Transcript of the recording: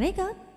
Record.